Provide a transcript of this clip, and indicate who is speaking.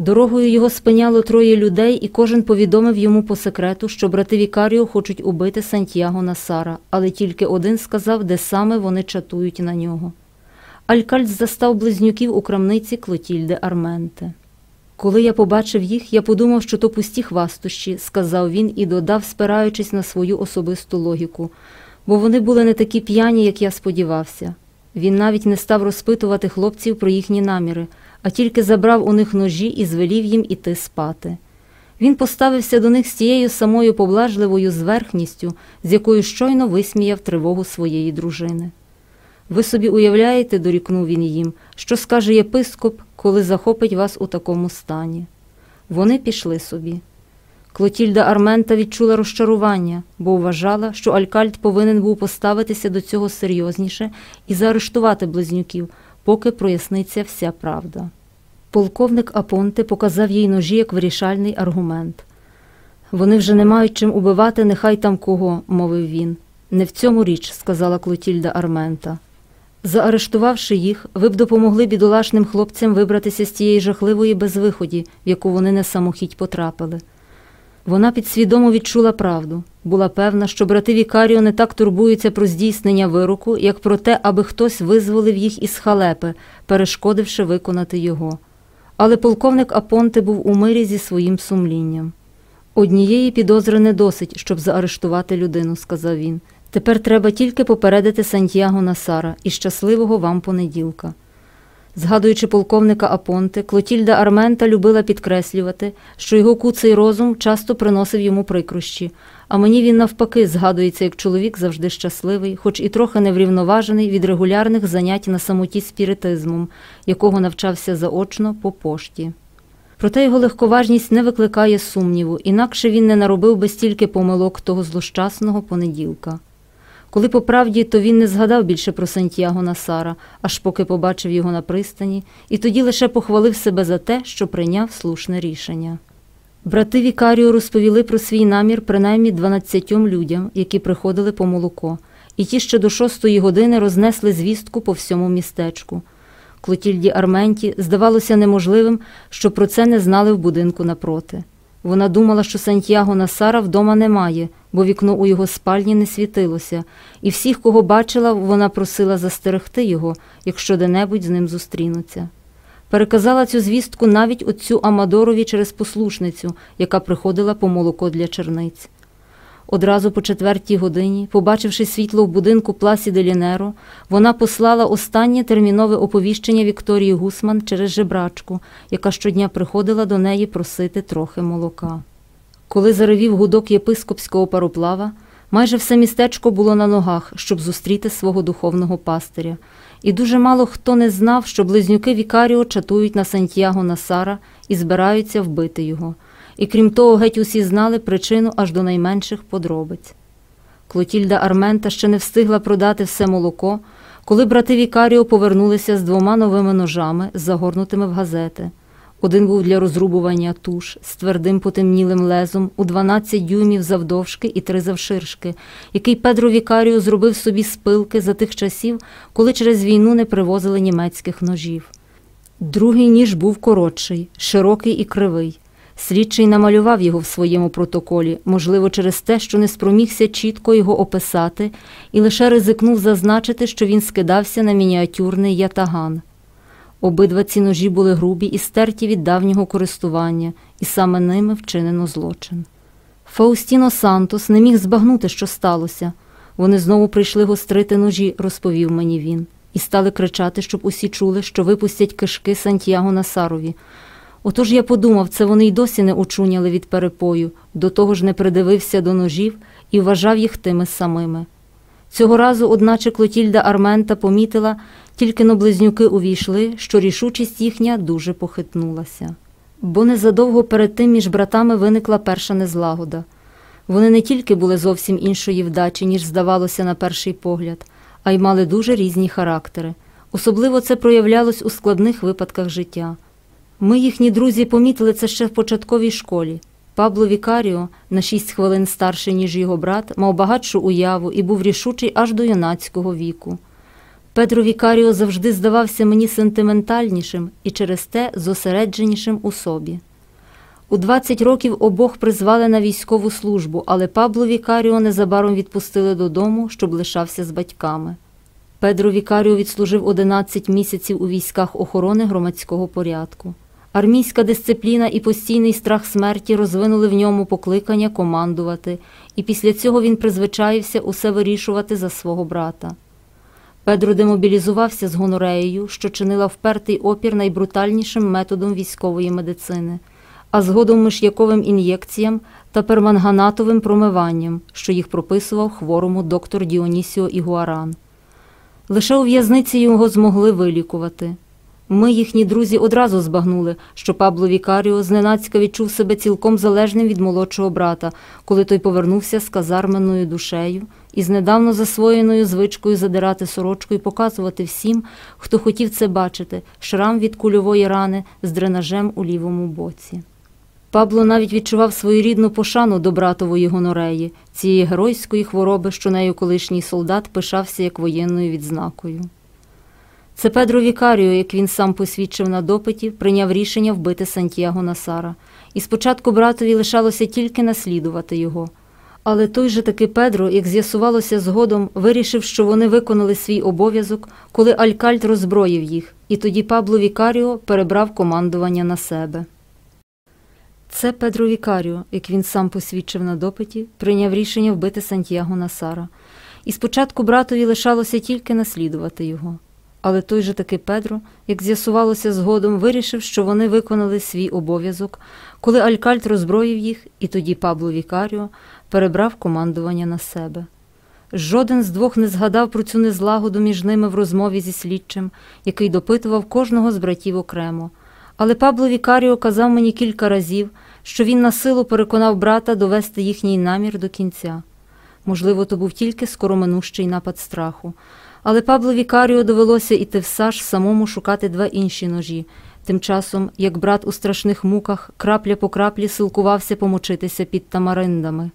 Speaker 1: Дорогою його спиняло троє людей, і кожен повідомив йому по секрету, що брати Вікаріо хочуть убити Сантьяго Насара, але тільки один сказав, де саме вони чатують на нього. Алькальд застав близнюків у крамниці Клотільди Арменте. Коли я побачив їх, я подумав, що то пусті хвастощі, сказав він і додав, спираючись на свою особисту логіку, бо вони були не такі п'яні, як я сподівався. Він навіть не став розпитувати хлопців про їхні наміри, а тільки забрав у них ножі і звелів їм іти спати. Він поставився до них з тією самою поблажливою зверхністю, з якою щойно висміяв тривогу своєї дружини. Ви собі уявляєте, дорікнув він їм, що скаже єпископ, коли захопить вас у такому стані. Вони пішли собі. Клотільда Армента відчула розчарування, бо вважала, що Алькальд повинен був поставитися до цього серйозніше і заарештувати близнюків, поки проясниться вся правда. Полковник Апонте показав їй ножі як вирішальний аргумент. Вони вже не мають чим убивати, нехай там кого, мовив він. Не в цьому річ, сказала Клотільда Армента. Заарештувавши їх, ви б допомогли бідолашним хлопцям вибратися з тієї жахливої безвиході, в яку вони не самохідь потрапили. Вона підсвідомо відчула правду, була певна, що брати Вікаріо не так турбуються про здійснення вироку, як про те, аби хтось визволив їх із халепи, перешкодивши виконати його. Але полковник Апонте був у мирі зі своїм сумлінням. Однієї підозри не досить, щоб заарештувати людину, сказав він. Тепер треба тільки попередити Сантьяго Насара і щасливого вам понеділка. Згадуючи полковника Апонте, Клотільда Армента любила підкреслювати, що його куций розум часто приносив йому прикрощі, а мені він навпаки згадується як чоловік завжди щасливий, хоч і трохи неврівноважений від регулярних занять на самоті спіритизмом, якого навчався заочно по пошті. Проте його легковажність не викликає сумніву, інакше він не наробив би стільки помилок того злощасного понеділка. Коли по правді, то він не згадав більше про Сантьяго Насара, аж поки побачив його на пристані, і тоді лише похвалив себе за те, що прийняв слушне рішення. Брати Вікаріо розповіли про свій намір принаймні 12 людям, які приходили по молоко, і ті ще до шостої години рознесли звістку по всьому містечку. Клотільді Арменті здавалося неможливим, що про це не знали в будинку напроти. Вона думала, що Сантьяго Насара вдома немає, бо вікно у його спальні не світилося, і всіх, кого бачила, вона просила застерегти його, якщо де-небудь з ним зустрінуться. Переказала цю звістку навіть отцю Амадорові через послушницю, яка приходила по молоко для черниць. Одразу по четвертій годині, побачивши світло в будинку Пласі Делінеро, вона послала останнє термінове оповіщення Вікторії Гусман через жебрачку, яка щодня приходила до неї просити трохи молока. Коли заревів гудок єпископського пароплава, майже все містечко було на ногах, щоб зустріти свого духовного пастиря, і дуже мало хто не знав, що близнюки Вікаріо чатують на Сантьяго Насара і збираються вбити його. І крім того, геть усі знали причину аж до найменших подробиць. Клотільда Армента ще не встигла продати все молоко, коли брати Вікаріо повернулися з двома новими ножами, загорнутими в газети. Один був для розрубування туш з твердим потемнілим лезом у 12 дюймів завдовжки і три завширшки, який Педро Вікаріо зробив собі з пилки за тих часів, коли через війну не привозили німецьких ножів. Другий ніж був коротший, широкий і кривий. Слідчий намалював його в своєму протоколі, можливо, через те, що не спромігся чітко його описати, і лише ризикнув зазначити, що він скидався на мініатюрний ятаган. Обидва ці ножі були грубі і стерті від давнього користування, і саме ними вчинено злочин. Фаустіно Сантос не міг збагнути, що сталося. Вони знову прийшли гострити ножі, розповів мені він, і стали кричати, щоб усі чули, що випустять кишки Сантьяго Насарові. Отож я подумав, це вони й досі не очуняли від перепою, до того ж не придивився до ножів і вважав їх тими самими. Цього разу, одначе, Клотільда Армента помітила, тільки но близнюки увійшли, що рішучість їхня дуже похитнулася. Бо незадовго перед тим між братами виникла перша незлагода. Вони не тільки були зовсім іншої вдачі, ніж здавалося на перший погляд, а й мали дуже різні характери. Особливо це проявлялось у складних випадках життя. Ми, їхні друзі, помітили це ще в початковій школі. Пабло Вікаріо, на шість хвилин старший, ніж його брат, мав багатшу уяву і був рішучий аж до юнацького віку. Педро Вікаріо завжди здавався мені сентиментальнішим і через те зосередженішим у собі. У 20 років обох призвали на військову службу, але Пабло Вікаріо незабаром відпустили додому, щоб лишався з батьками. Педро Вікаріо відслужив 11 місяців у військах охорони громадського порядку. Армійська дисципліна і постійний страх смерті розвинули в ньому покликання командувати, і після цього він призвичаївся усе вирішувати за свого брата. Педро демобілізувався з гонореєю, що чинила впертий опір найбрутальнішим методом військової медицини, а згодом миш'яковим ін'єкціям та перманганатовим промиванням, що їх прописував хворому доктор Діонісіо Ігуаран. Лише у в'язниці його змогли вилікувати. Ми, їхні друзі, одразу збагнули, що Пабло Вікаріо зненацька відчув себе цілком залежним від молодшого брата, коли той повернувся з казарменою душею і з недавно засвоєною звичкою задирати сорочку і показувати всім, хто хотів це бачити, шрам від кульової рани з дренажем у лівому боці. Пабло навіть відчував свою рідну пошану до братової гонореї, цієї геройської хвороби, що нею колишній солдат пишався як воєнною відзнакою. Це Педро Вікаріо, як він сам посвідчив на допиті, прийняв рішення вбити Сантьяго Насара, і спочатку братові лишалося тільки наслідувати його. Але той же таки Педро, як з'ясувалося згодом, вирішив, що вони виконали свій обов'язок, коли Алькальт роззброїв їх, і тоді Пабло Вікаріо перебрав командування на себе. Це Педро Вікаріо, як він сам посвідчив на допиті, прийняв рішення вбити Сантьяго Насара. І спочатку братові лишалося тільки наслідувати його. Але той же таки Педро, як з'ясувалося згодом, вирішив, що вони виконали свій обов'язок, коли Алькальт роззброїв їх, і тоді Пабло Вікаріо перебрав командування на себе. Жоден з двох не згадав про цю незлагоду між ними в розмові зі слідчим, який допитував кожного з братів окремо. Але Пабло Вікаріо казав мені кілька разів, що він на силу переконав брата довести їхній намір до кінця. Можливо, то був тільки скороминущий напад страху. Але Пабло Вікаріо довелося іти в Саш самому шукати два інші ножі. Тим часом, як брат у страшних муках крапля по краплі силкувався помочитися під тамариндами.